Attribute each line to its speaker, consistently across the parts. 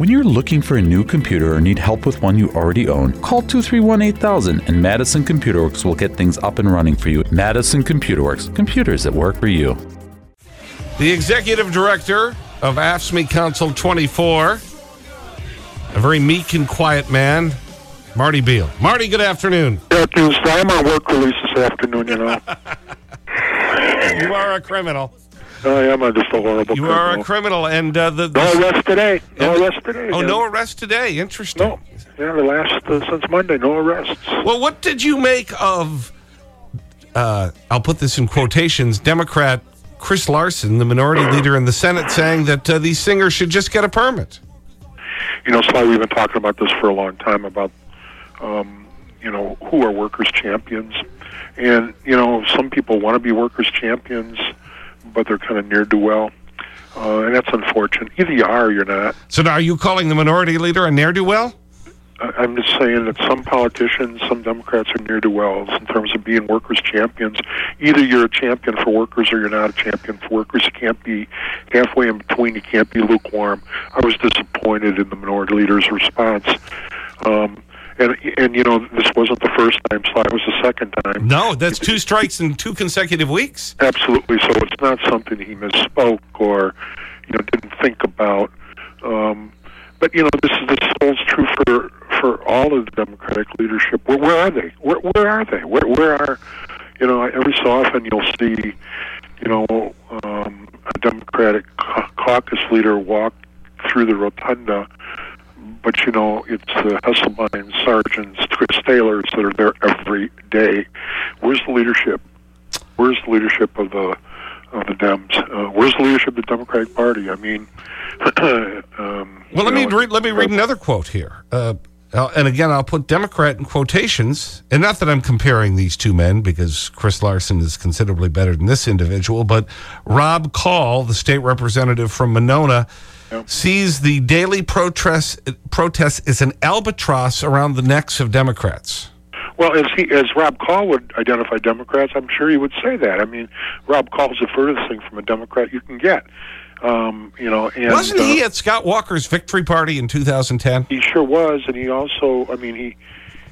Speaker 1: When you're looking for a new computer or need help with one you already own, call 231 8000 and Madison Computer Works will get things up and running for you. Madison Computer Works, computers that work for you.
Speaker 2: The executive director of AFSCME Council 24, a very meek and quiet man, Marty Beil. Marty, good afternoon.
Speaker 3: Good afternoon. So I'm on work release this afternoon, you know.
Speaker 2: You are a criminal.
Speaker 3: I am just a horrible
Speaker 2: You
Speaker 3: criminal.
Speaker 2: are a criminal. And uh, the,
Speaker 3: No arrest today. No arrest today.
Speaker 2: Oh, no arrest today. Interesting.
Speaker 3: No. Yeah, the last, uh, since Monday, no arrests.
Speaker 2: Well, what did you make of, uh, I'll put this in quotations, Democrat Chris Larson, the minority leader in the Senate, saying that uh, these singers should just get a permit?
Speaker 3: You know, Sly, we've been talking about this for a long time about, um, you know, who are workers' champions. And, you know, some people want to be workers' champions, but they're kind of near do well. Uh, and that's unfortunate. Either you are or you're not.
Speaker 2: So now are you calling the minority leader a ne'er-do-well?
Speaker 3: I- I'm just saying that some politicians, some Democrats are near to wells in terms of being workers' champions. Either you're a champion for workers or you're not a champion for workers. You can't be halfway in between. You can't be lukewarm. I was disappointed in the minority leader's response. Um, and, and, you know, this wasn't the first time, so it was the second time.
Speaker 2: No, that's two strikes in two consecutive weeks.
Speaker 3: Absolutely. So it's not something he misspoke or, you know, didn't think about. Um, but you know, this is this holds true for for all of the Democratic leadership. Where, where are they? Where where are they? Where where are you know? Every so often you'll see, you know, um, a Democratic caucus leader walk through the rotunda. But you know, it's the Hesselbein, Sargents, Chris Taylors that are there every day. Where's the leadership? Where's the leadership of the of the Dems? Uh, where's the leadership of the Democratic Party? I mean, um,
Speaker 2: Well, let
Speaker 3: you
Speaker 2: me, read, let me read another quote here. Uh, uh, and again, I'll put Democrat in quotations. And not that I'm comparing these two men, because Chris Larson is considerably better than this individual, but Robb Kahl, the state representative from Monona, sees the daily protest, protest as an albatross around the necks of Democrats.
Speaker 3: Well, as he as Robb Kahl would identify Democrats, I'm sure he would say that. I mean, Robb Kahl's the furthest thing from a Democrat you can get. Um, you know, and
Speaker 2: Wasn't he
Speaker 3: uh,
Speaker 2: at Scott Walker's victory party in 2010?
Speaker 3: He sure was, and he also, I mean, he,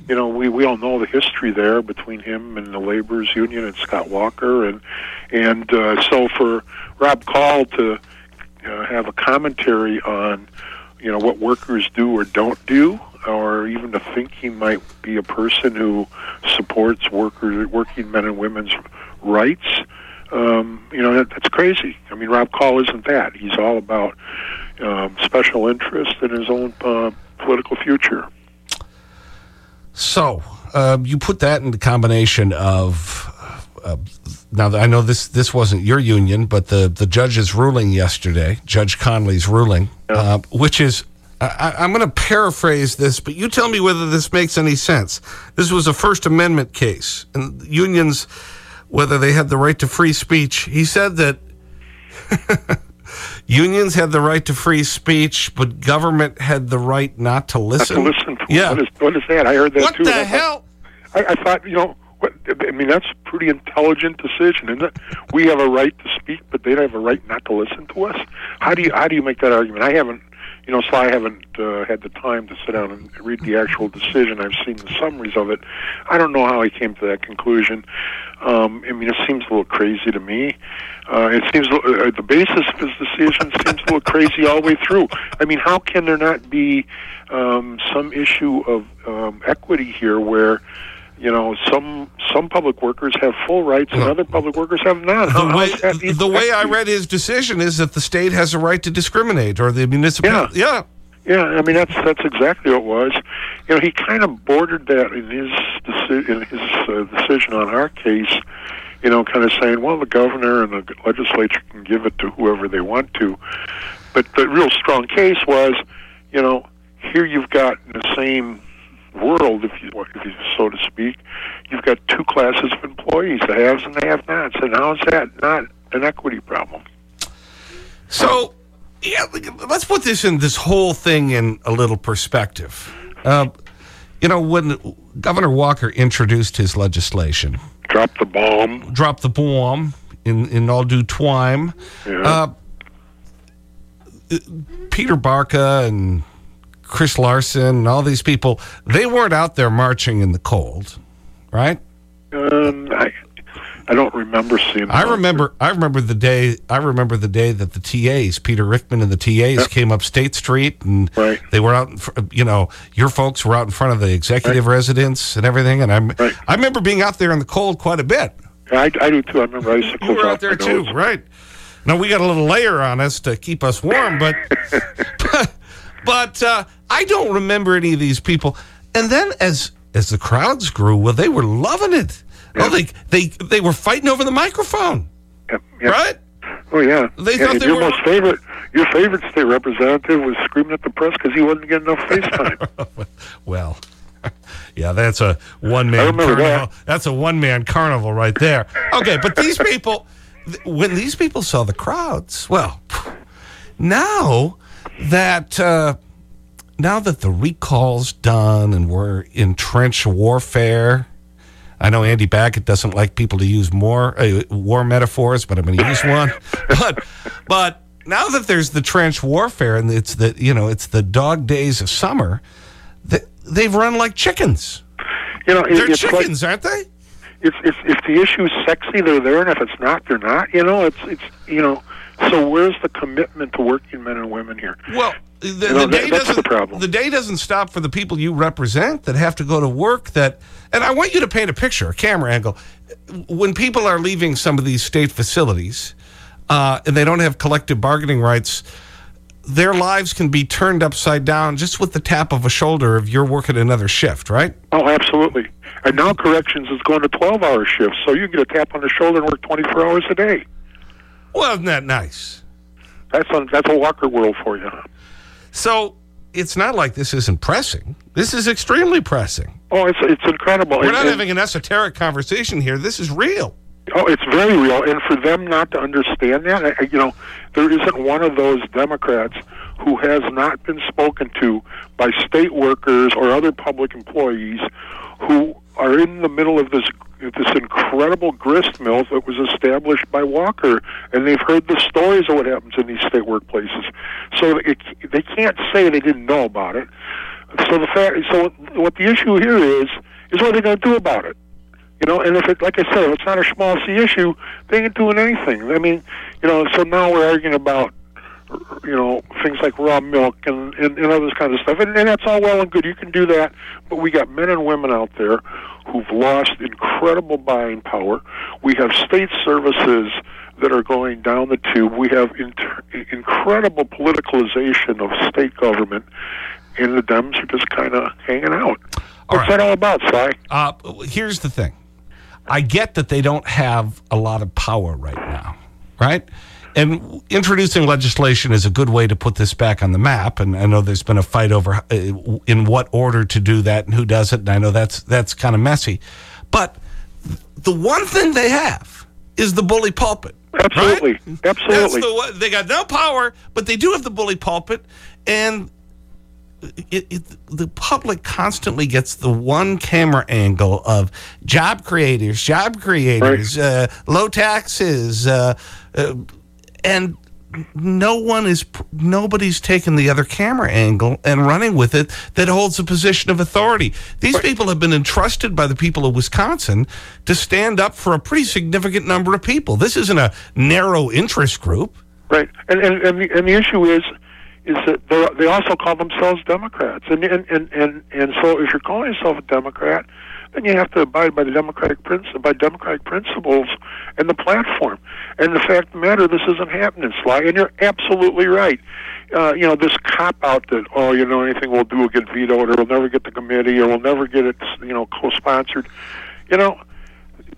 Speaker 3: you know, we we all know the history there between him and the laborers union and Scott Walker, and and uh, so for Robb Kahl to uh, have a commentary on, you know, what workers do or don't do, or even to think he might be a person who supports workers, working men and women's rights. Um, you know, that, that's crazy. I mean, Robb Kahl isn't that. He's all about um, special interest in his own uh, political future.
Speaker 2: So, uh, you put that in the combination of, uh, now I know this, this wasn't your union, but the, the judge's ruling yesterday, Judge Conley's ruling, uh, which is, I, I'm going to paraphrase this, but you tell me whether this makes any sense. This was a First Amendment case, and unions, whether they had the right to free speech, he said that unions had the right to free speech, but government had the right not to listen.
Speaker 3: To listen to
Speaker 2: Yeah.
Speaker 3: what is what is that? I heard that
Speaker 2: What
Speaker 3: too.
Speaker 2: the
Speaker 3: I thought-
Speaker 2: hell?
Speaker 3: I, I thought, you know, what, I mean, that's a pretty intelligent decision, isn't it? We have a right to speak, but they don't have a right not to listen to us. How do you how do you make that argument? I haven't, you know, so I haven't uh, had the time to sit down and read the actual decision. I've seen the summaries of it. I don't know how he came to that conclusion. Um, I mean, it seems a little crazy to me. Uh, it seems uh, the basis of his decision seems a little crazy all the way through. I mean, how can there not be um, some issue of um, equity here where? You know, some some public workers have full rights and other public workers have not.
Speaker 2: The way, the way I read his decision is that the state has a right to discriminate or the municipality. Yeah.
Speaker 3: Yeah, I mean that's that's exactly what it was. You know, he kind of bordered that in his deci- in his uh, decision on our case. You know, kind of saying, well, the governor and the legislature can give it to whoever they want to, but the real strong case was, you know, here you've got the same world, if you if you so to speak, you've got two classes of employees, the haves and the have-nots, and how is that not an equity problem?
Speaker 2: So, yeah, let's put this in this whole thing in a little perspective. Uh, you know, when Governor Walker introduced his legislation,
Speaker 3: Drop the bomb.
Speaker 2: drop the bomb in, in all due time.
Speaker 3: Yeah.
Speaker 2: Uh, Peter Barca and Chris Larson and all these people, they weren't out there marching in the cold, right?
Speaker 3: Um, I, I don't remember seeing.
Speaker 2: I remember, I remember the day, I remember the day that the TAs, Peter Rickman and the TAs came up State Street and
Speaker 3: right.
Speaker 2: they were out, you know, your folks were out in front of the executive residence and everything. And I'm,
Speaker 3: right.
Speaker 2: I remember being out there in the cold quite a bit.
Speaker 3: I, I do too. I remember icicles
Speaker 2: You were out there too, right? Now we got a little layer on us to keep us warm, but but, but uh, I don't remember any of these people. And then as as the crowds grew, well, they were loving it. Oh, they they they were fighting over the microphone,
Speaker 3: Yep, yep.
Speaker 2: right?
Speaker 3: Oh yeah.
Speaker 2: They
Speaker 3: Yeah,
Speaker 2: thought they
Speaker 3: your
Speaker 2: were-
Speaker 3: most favorite, your favorite state representative was screaming at the press because he wasn't getting enough face time.
Speaker 2: Well, yeah, that's a one man carnival.
Speaker 3: that.
Speaker 2: That's a one man carnival right there. Okay, but these people, th- when these people saw the crowds, well, now that uh, now that the recall's done and we're in trench warfare. I know Andy Baggett doesn't like people to use more uh, war metaphors, but I'm going to use one. but, but now that there's the trench warfare and it's the, you know, it's the dog days of summer, they, they've run like chickens.
Speaker 3: You know,
Speaker 2: They're
Speaker 3: it's like
Speaker 2: chickens, aren't they?
Speaker 3: if if if the issue is sexy, they're there, and if it's not, they're not. You know, it's it's you know. So where's the commitment to working men and women here?
Speaker 2: Well, the, the
Speaker 3: know, that-
Speaker 2: day
Speaker 3: that's the
Speaker 2: doesn't
Speaker 3: problem.
Speaker 2: the day doesn't stop for the people you represent that have to go to work. That and I want you to paint a picture, a camera angle. When people are leaving some of these state facilities, uh, and they don't have collective bargaining rights, their lives can be turned upside down just with the tap of a shoulder if you're working another shift, right?
Speaker 3: Oh, absolutely. And now corrections is going to twelve-hour shifts, so you get a tap on the shoulder and work twenty-four hours a day.
Speaker 2: Well, isn't that nice?
Speaker 3: That's a, that's a Walker world for you.
Speaker 2: So it's not like this isn't pressing. This is extremely pressing.
Speaker 3: Oh, it's it's incredible.
Speaker 2: We're
Speaker 3: And-
Speaker 2: not
Speaker 3: and-
Speaker 2: having an esoteric conversation here. This is real.
Speaker 3: Oh, it's very real, and for them not to understand that, I- I- you know, there isn't one of those Democrats who has not been spoken to by state workers or other public employees who are in the middle of this this incredible grist mill that was established by Walker, and they've heard the stories of what happens in these state workplaces. So it, they can't say they didn't know about it. So the fact, so what the issue here is, is what are they going to do about it? You know, and if it, like I said, if it's not a small C issue, they ain't doing anything. I mean, you know, so now we're arguing about, you know, things like raw milk and, and, and other kind of stuff. And, and that's all well and good. You can do that. But we got men and women out there who've lost incredible buying power. We have state services that are going down the tube. We have inter- incredible politicalization of state government. And the Dems are just kind of hanging out. What's
Speaker 2: right.
Speaker 3: that all about, Sly?
Speaker 2: Uh, here's the thing. I get that they don't have a lot of power right now, right? And introducing legislation is a good way to put this back on the map. And I know there's been a fight over uh, in what order to do that and who does it. And I know that's, that's kind of messy. But the one thing they have is the bully pulpit.
Speaker 3: Absolutely.
Speaker 2: right?
Speaker 3: Absolutely.
Speaker 2: The they got no power, but they do have the bully pulpit. And it, it, the public constantly gets the one camera angle of job creators, job creators, uh, low taxes, uh, uh, and no one is, nobody's taken the other camera angle and running with it that holds a position of authority. These people have been entrusted by the people of Wisconsin to stand up for a pretty significant number of people. This isn't a narrow interest group.
Speaker 3: Right, and and and the, and the issue is, is that they they also call themselves Democrats, and and and and and so if you're calling yourself a Democrat, then you have to abide by the democratic principle, by democratic principles and the platform. And the fact of the matter, this isn't happening, Sly. And you're absolutely right. Uh, you know this cop out that oh, you know anything we'll do will get vetoed, or we'll never get the committee, or we'll never get it, you know, co-sponsored. You know,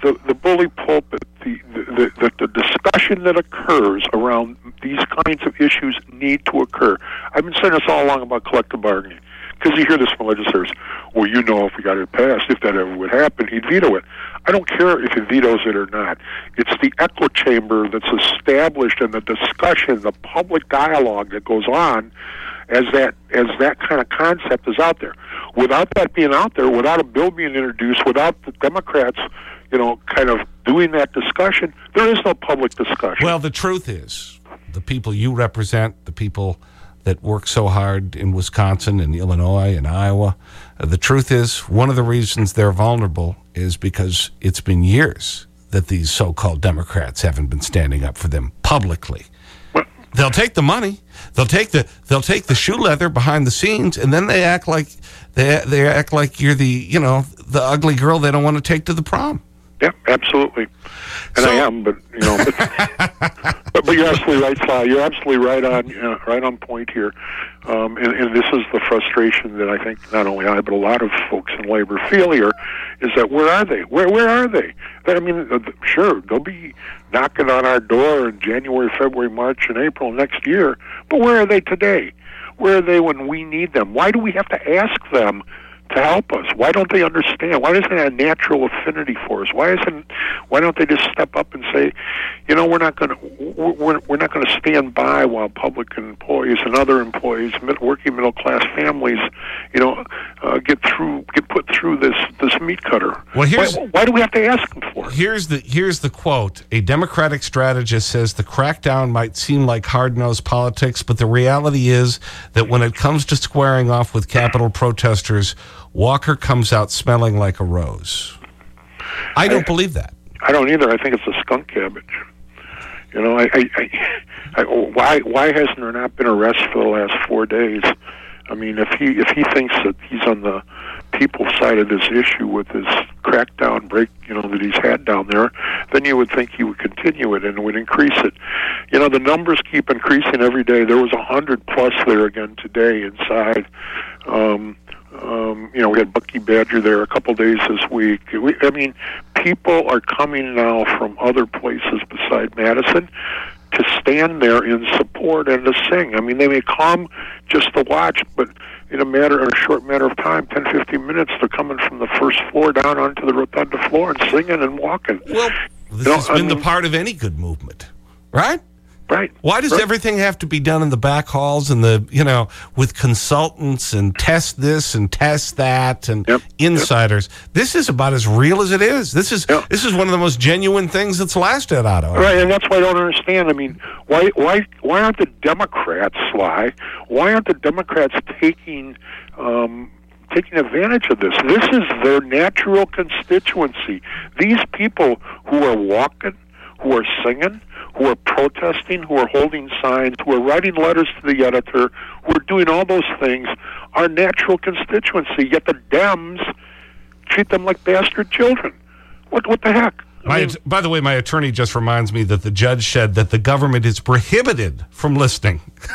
Speaker 3: the the bully pulpit, the the, the the discussion that occurs around these kinds of issues need to occur. I've been saying this all along about collective bargaining because you hear this from legislators. Well, you know, if we got it passed, if that ever would happen, he'd veto it. I don't care if he vetoes it or not. It's the echo chamber that's established and the discussion, the public dialogue that goes on as that as that kind of concept is out there. Without that being out there, without a bill being introduced, without the Democrats, you know, kind of doing that discussion, there is no public discussion.
Speaker 2: Well, the truth is, the people you represent, the people that work so hard in Wisconsin and Illinois and Iowa. Uh, the truth is, one of the reasons they're vulnerable is because it's been years that these so-called Democrats haven't been standing up for them publicly. They'll take the money. They'll take the, they'll take the shoe leather behind the scenes, and then they act like, they, they act like you're the, you know, the ugly girl they don't want to take to the prom.
Speaker 3: Yeah, absolutely. And so, I am, but you know, but, but, but, you're absolutely right, Sly. You're absolutely right on uh, right on point here. Um, and, and this is the frustration that I think not only I but a lot of folks in labor feel here is that where are they? Where where are they? I mean, uh, sure, they'll be knocking on our door in January, February, March, and April next year. But where are they today? Where are they when we need them? Why do we have to ask them to help us. Why don't they understand? Why isn't that a natural affinity for us? Why isn't? Why don't they just step up and say, you know, we're not going to we're, we're not going to stand by while public employees and other employees, mid, working middle class families, you know, uh, get through get put through this this meat cutter. Well, here's why, why do we have to ask them for it?
Speaker 2: Here's the here's the quote. A Democratic strategist says the crackdown might seem like hard nosed politics, but the reality is that when it comes to squaring off with Capitol protesters Walker comes out smelling like a rose. I don't I, believe that.
Speaker 3: I don't either. I think it's a skunk cabbage. You know, I, I, I, why why hasn't there not been arrests for the last four days? I mean, if he if he thinks that he's on the people's side of this issue with this crackdown break, you know, that he's had down there, then you would think he would continue it and would increase it. You know, the numbers keep increasing every day. There was a hundred plus there again today inside. Um, um, you know, we had Bucky Badger there a couple days this week. We, I mean, people are coming now from other places beside Madison to stand there in support and to sing. I mean, they may come just to watch, but in a matter, in a short matter of time, 10, 15 minutes, they're coming from the first floor down onto the rotunda floor and singing and walking.
Speaker 2: Well, this you know, has been I mean, the part of any good movement, right?
Speaker 3: Right.
Speaker 2: Why does
Speaker 3: right.
Speaker 2: everything have to be done in the back halls and the, you know, with consultants and test this and test that and yep. insiders? Yep. This is about as real as it is. This is yep. this is one of the most genuine things that's lasted out of
Speaker 3: Right, and that's why I don't understand. I mean, why why why aren't the Democrats sly? Why aren't the Democrats taking um, taking advantage of this? This is their natural constituency. These people who are walking, who are singing, who are protesting, who are holding signs, who are writing letters to the editor, who are doing all those things, are natural constituency. Yet the Dems treat them like bastard children. What, what the heck?
Speaker 2: My, mean, by the way, my attorney just reminds me that the judge said that the government is prohibited from listening.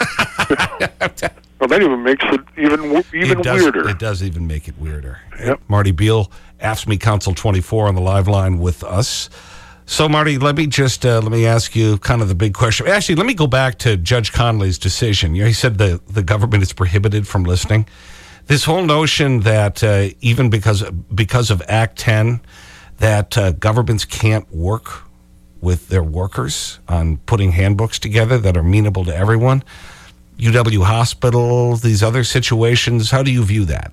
Speaker 3: well, that even makes it even, even
Speaker 2: it does,
Speaker 3: weirder.
Speaker 2: It does even make it weirder. Yep. Marty Beil, AFSCME Council 24 on the live line with us. So, Marty, let me just uh, let me ask you kind of the big question. Actually, let me go back to Judge Conley's decision. You know, he said the, the government is prohibited from listening. This whole notion that uh, even because, because of Act 10, that uh, governments can't work with their workers on putting handbooks together that are amenable to everyone. UW Hospital, these other situations, how do you view that?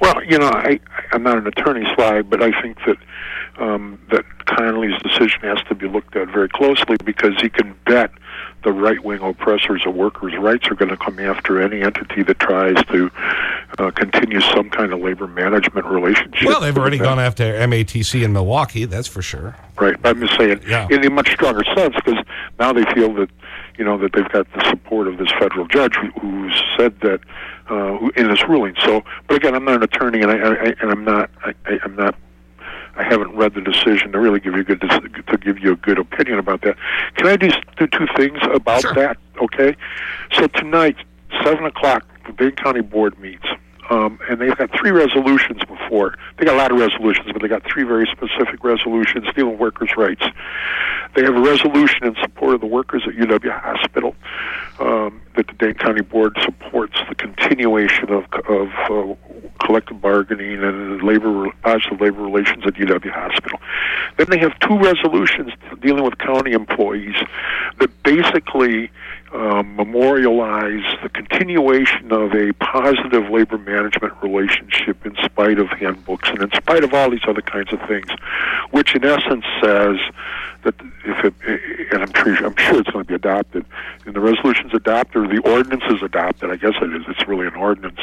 Speaker 3: Well, you know, I, I'm not an attorney, Sly, but I think that um, that Conley's decision has to be looked at very closely because he can bet the right wing oppressors of workers' rights are going to come after any entity that tries to uh, continue some kind of labor management relationship.
Speaker 2: Well, they've already gone after MATC in Milwaukee, that's for sure.
Speaker 3: Right. I'm just saying, yeah. in a much stronger sense, because now they feel that you know that they've got the support of this federal judge who, who's said that uh, in this ruling. So, but again, I'm not an attorney, and I, I and I'm not I, I'm not I haven't read the decision to really give you a good to give you a good opinion about that. Can I just do two things about
Speaker 2: sure.
Speaker 3: that? Okay. So tonight, seven o'clock, the Dane County Board meets. Um, and they've got three resolutions before. They got a lot of resolutions, but they got three very specific resolutions dealing with workers' rights. They have a resolution in support of the workers at UW Hospital um, that the Dane County Board supports the continuation of, of uh, collective bargaining and labor uh, positive labor relations at UW Hospital. Then they have two resolutions dealing with county employees that basically um, memorialize the continuation of a positive labor management relationship in spite of handbooks and in spite of all these other kinds of things, which in essence says that if it, and I'm sure, I'm sure it's going to be adopted, and the resolution's adopted or the ordinance is adopted, I guess it is, it's really an ordinance,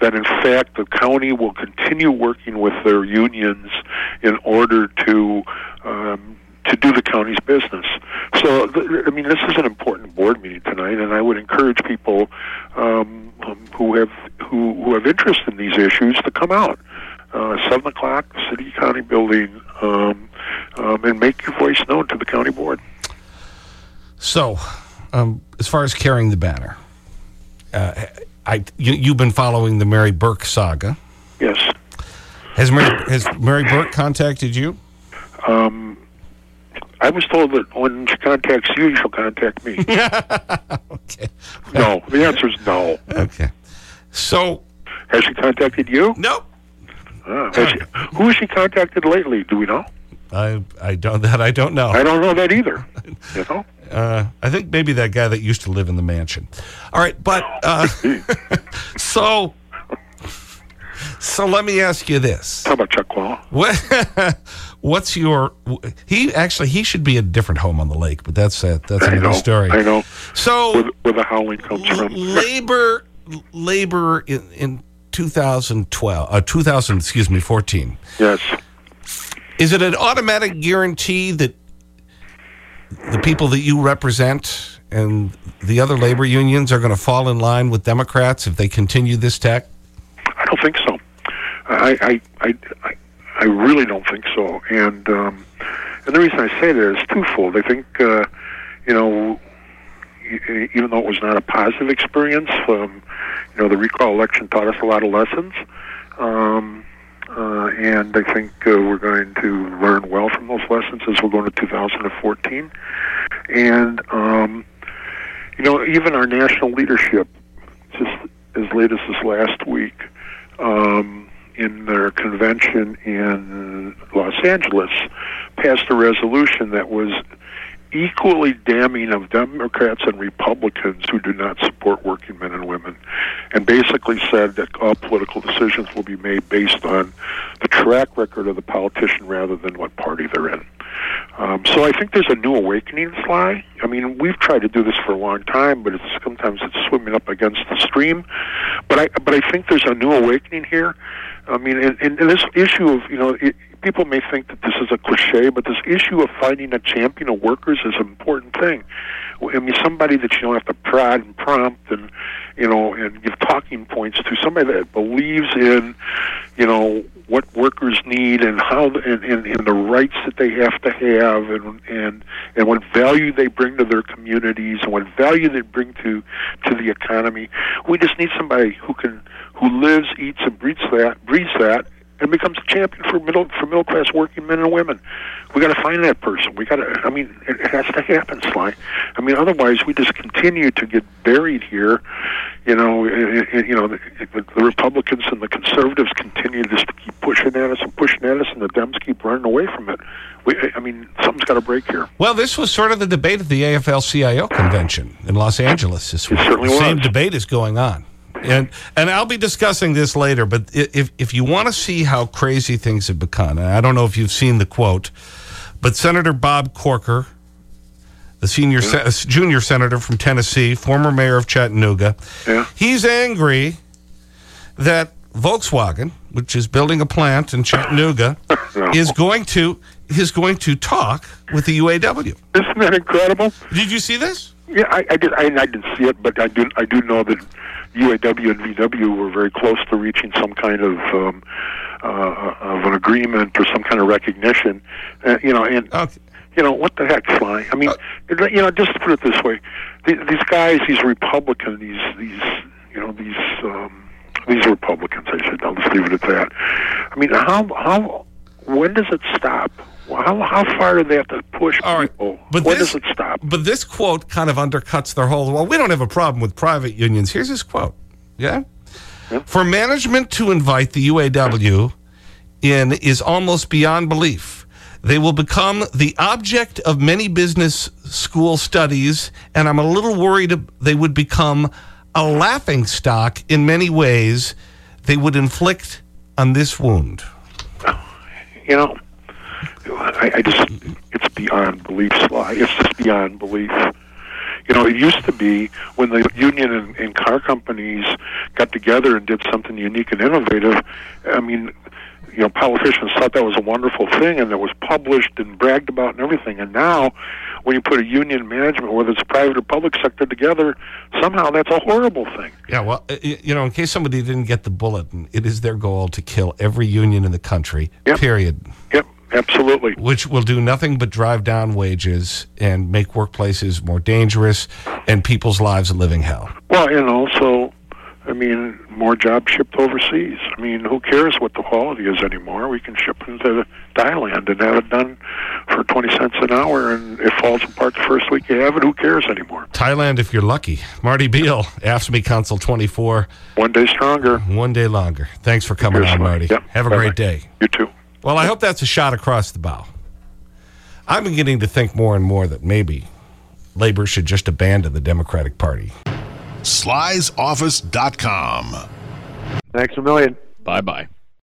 Speaker 3: that in fact the county will continue working with their unions in order to um, to do the county's business. So, I mean, this is an important board meeting tonight, and I would encourage people um, who have who, who have interest in these issues to come out. Uh, Seven o'clock, City County Building, um, um, and make your voice known to the county board.
Speaker 2: So, um, as far as carrying the banner, uh, I, you, you've been following the Mary Burke saga.
Speaker 3: Yes.
Speaker 2: Has Mary, has Mary Burke contacted you?
Speaker 3: Um, I was told that when she contacts you, she'll contact me.
Speaker 2: okay.
Speaker 3: no, the answer is no.
Speaker 2: Okay. So,
Speaker 3: Has she contacted you?
Speaker 2: no.
Speaker 3: Ah, has she, who has she contacted lately? Do we know?
Speaker 2: I, I don't, that I don't know.
Speaker 3: I don't know that either. You know?
Speaker 2: Uh, I think maybe that guy that used to live in the mansion. All right, but uh, so so let me ask you this:
Speaker 3: How about Chuck Wall?
Speaker 2: what, What's your? He actually he should be a different home on the lake, but that's a, that's
Speaker 3: I
Speaker 2: another
Speaker 3: know.
Speaker 2: story.
Speaker 3: I know
Speaker 2: So
Speaker 3: where, where the howling comes from.
Speaker 2: labor labor in, in 2012 uh, 2000 excuse me 14
Speaker 3: Yes.
Speaker 2: is it an automatic guarantee that the people that you represent and the other labor unions are going to fall in line with Democrats if they continue this tack?
Speaker 3: I don't think so. I I I I, really don't think so. And um, and the reason I say that is twofold. I think uh, you know, even though it was not a positive experience, um, you know, the recall election taught us a lot of lessons. Um, uh, and I think uh, we're going to learn well from those lessons as we're going to 2014. And um, you know, even our national leadership, just as late as this last week, um, in their convention in Los Angeles, passed a resolution that was equally damning of Democrats and Republicans who do not support working men and women, and basically said that all political decisions will be made based on the track record of the politician rather than what party they're in. Um, so I think there's a new awakening, Sly. I mean, we've tried to do this for a long time, but it's sometimes it's swimming up against the stream. But I but I think there's a new awakening here. I mean, and, and this issue of you know, it, people may think that this is a cliche, but this issue of finding a champion of workers is an important thing. I mean, somebody that you don't have to prod and prompt and you know and give talking points to. Somebody that believes in you know what workers need and how and, and, and the rights that they have to have and and and what value they bring to their communities and what value they bring to to the economy. We just need somebody who can who lives, eats, and breathes that breathes that and becomes a champion for middle for middle class working men and women. We got to find that person. We got to. I mean, it, it has to happen, Sly. I mean, otherwise we just continue to get buried here. You know, it, it, you know, the, the Republicans and the conservatives continue just to keep pushing at us and pushing at us, and the Dems keep running away from it. We, I mean, something's got to break here.
Speaker 2: Well, this was sort of the debate at the AFL-CIO convention in Los Angeles this week.
Speaker 3: certainly
Speaker 2: the same debate is going on. And, and I'll be discussing this later, but if, if you want to see how crazy things have become, and I don't know if you've seen the quote, but Senator Bob Corker, the senior se uh, junior senator from Tennessee, former mayor of Chattanooga,
Speaker 3: Yeah.
Speaker 2: he's angry that Volkswagen, which is building a plant in Chattanooga,
Speaker 3: No.
Speaker 2: is going to is going to talk with the UAW.
Speaker 3: Isn't that incredible?
Speaker 2: Did you see this?
Speaker 3: Yeah, I, I did. I, I didn't see it, but I do. I do know that UAW and VW were very close to reaching some kind of um, uh, of an agreement or some kind of recognition. Uh, you know, and
Speaker 2: Okay.
Speaker 3: you know what the heck, Sly? I mean,
Speaker 2: Uh,
Speaker 3: you know, just to put it this way, th- these guys, these Republicans, these these you know these um, these Republicans, I should. I'll just leave it at that. I mean, how how when does it stop? How how far do they have to push
Speaker 2: All right,
Speaker 3: people?
Speaker 2: but
Speaker 3: when
Speaker 2: this-
Speaker 3: does it stop?
Speaker 2: But this quote kind of undercuts their whole. Well, we don't have a problem with private unions. Here's his quote. Yeah? For management to invite the UAW in is almost beyond belief. They will become the object of many business school studies, and I'm a little worried they would become a laughing stock in many ways they would inflict on this wound.
Speaker 3: You know, I, I just, it's beyond belief, Sly. It's just beyond belief. You know, it used to be when the union and, and car companies got together and did something unique and innovative. I mean, you know, politicians thought that was a wonderful thing and it was published and bragged about and everything. And now, when you put a union management, whether it's private or public sector, together, somehow that's a horrible thing.
Speaker 2: Yeah, well, you know, in case somebody didn't get the bulletin, it is their goal to kill every union in the country,
Speaker 3: yep.
Speaker 2: period.
Speaker 3: Yep. Absolutely.
Speaker 2: Which will do nothing but drive down wages and make workplaces more dangerous and people's lives a living hell.
Speaker 3: Well, and also I mean, more jobs shipped overseas. I mean, who cares what the quality is anymore? We can ship into Thailand and have it done for 20 cents an hour, and it falls apart the first week you have it. Who cares anymore?
Speaker 2: Thailand, if you're lucky. Marty Beil, AFSCME Council 24.
Speaker 3: One day stronger.
Speaker 2: One day longer. Thanks for coming on, Marty.
Speaker 3: Yep.
Speaker 2: Have a
Speaker 3: Bye
Speaker 2: great day.
Speaker 3: You too.
Speaker 2: Well, I hope that's a shot across the bow. I'm beginning to think more and more that maybe labor should just abandon the Democratic Party
Speaker 4: slysoffice.com.
Speaker 3: Thanks a million.
Speaker 5: Bye bye.